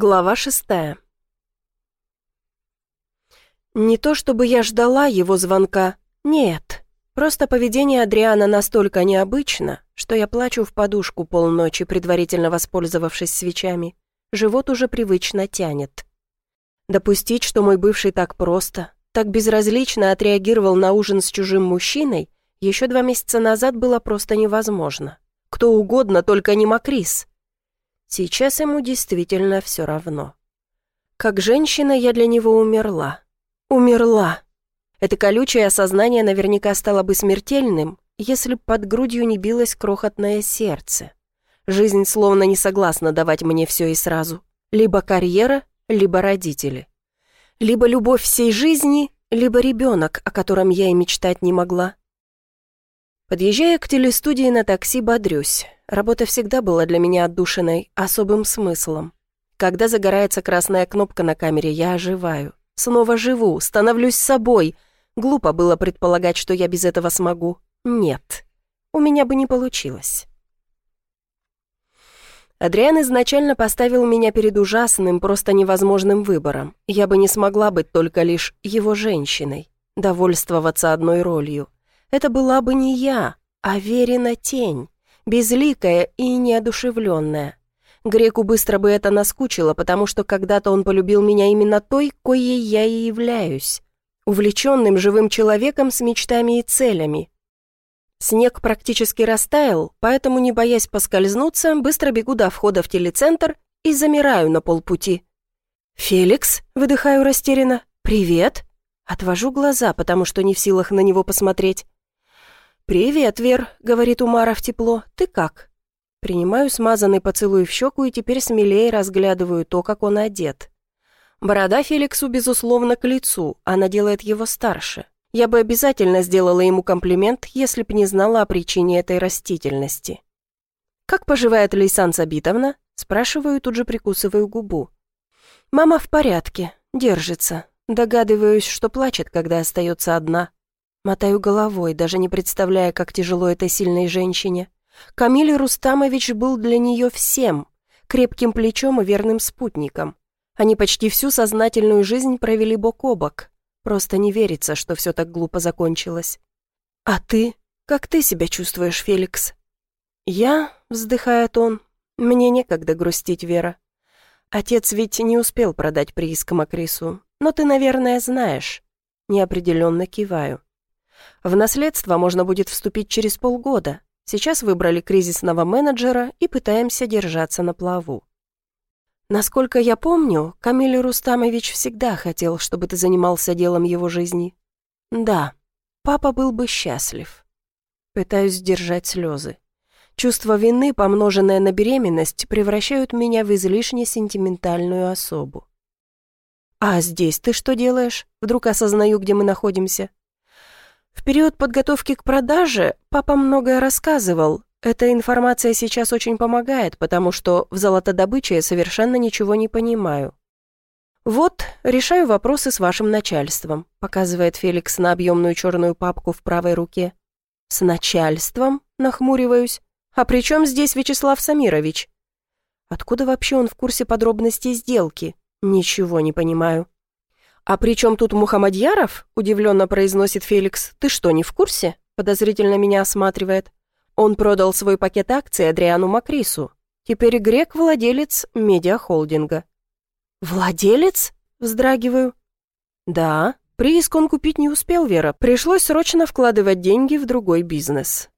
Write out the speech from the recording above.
Глава шестая. Не то чтобы я ждала его звонка, нет. Просто поведение Адриана настолько необычно, что я плачу в подушку полночи, предварительно воспользовавшись свечами. Живот уже привычно тянет. Допустить, что мой бывший так просто, так безразлично отреагировал на ужин с чужим мужчиной, еще два месяца назад было просто невозможно. Кто угодно, только не Макрис. Сейчас ему действительно все равно. Как женщина я для него умерла. Умерла. Это колючее осознание наверняка стало бы смертельным, если б под грудью не билось крохотное сердце. Жизнь словно не согласна давать мне все и сразу. Либо карьера, либо родители. Либо любовь всей жизни, либо ребенок, о котором я и мечтать не могла. Подъезжая к телестудии на такси, бодрюсь. Работа всегда была для меня отдушиной, особым смыслом. Когда загорается красная кнопка на камере, я оживаю. Снова живу, становлюсь собой. Глупо было предполагать, что я без этого смогу. Нет, у меня бы не получилось. Адриан изначально поставил меня перед ужасным, просто невозможным выбором. Я бы не смогла быть только лишь его женщиной, довольствоваться одной ролью. Это была бы не я, а Верина тень безликая и неодушевленная. Греку быстро бы это наскучило, потому что когда-то он полюбил меня именно той, коей я и являюсь. Увлеченным живым человеком с мечтами и целями. Снег практически растаял, поэтому, не боясь поскользнуться, быстро бегу до входа в телецентр и замираю на полпути. «Феликс?» — выдыхаю растерянно. «Привет?» Отвожу глаза, потому что не в силах на него посмотреть. «Привет, Вер», — говорит Умаров тепло, — «ты как?» Принимаю смазанный поцелуй в щеку и теперь смелее разглядываю то, как он одет. Борода Феликсу, безусловно, к лицу, она делает его старше. Я бы обязательно сделала ему комплимент, если б не знала о причине этой растительности. «Как поживает Лейсан Сабитовна?» Спрашиваю, тут же прикусываю губу. «Мама в порядке, держится. Догадываюсь, что плачет, когда остается одна. Мотаю головой, даже не представляя, как тяжело этой сильной женщине. Камиль Рустамович был для нее всем, крепким плечом и верным спутником. Они почти всю сознательную жизнь провели бок о бок. Просто не верится, что все так глупо закончилось. «А ты? Как ты себя чувствуешь, Феликс?» «Я?» — вздыхает он. «Мне некогда грустить, Вера. Отец ведь не успел продать прииск Макрису, но ты, наверное, знаешь». Неопределенно киваю. В наследство можно будет вступить через полгода. Сейчас выбрали кризисного менеджера и пытаемся держаться на плаву. Насколько я помню, Камиль Рустамович всегда хотел, чтобы ты занимался делом его жизни. Да, папа был бы счастлив. Пытаюсь сдержать слезы. Чувство вины, помноженное на беременность, превращают меня в излишне сентиментальную особу. «А здесь ты что делаешь?» Вдруг осознаю, где мы находимся. В период подготовки к продаже папа многое рассказывал. Эта информация сейчас очень помогает, потому что в золотодобыче я совершенно ничего не понимаю. «Вот, решаю вопросы с вашим начальством», показывает Феликс на объемную черную папку в правой руке. «С начальством?» – нахмуриваюсь. «А при чем здесь Вячеслав Самирович?» «Откуда вообще он в курсе подробностей сделки?» «Ничего не понимаю». «А при чем тут Мухаммадьяров?» – удивленно произносит Феликс. «Ты что, не в курсе?» – подозрительно меня осматривает. Он продал свой пакет акций Адриану Макрису. Теперь Грек – владелец медиахолдинга. «Владелец?» – вздрагиваю. «Да, прииск он купить не успел, Вера. Пришлось срочно вкладывать деньги в другой бизнес.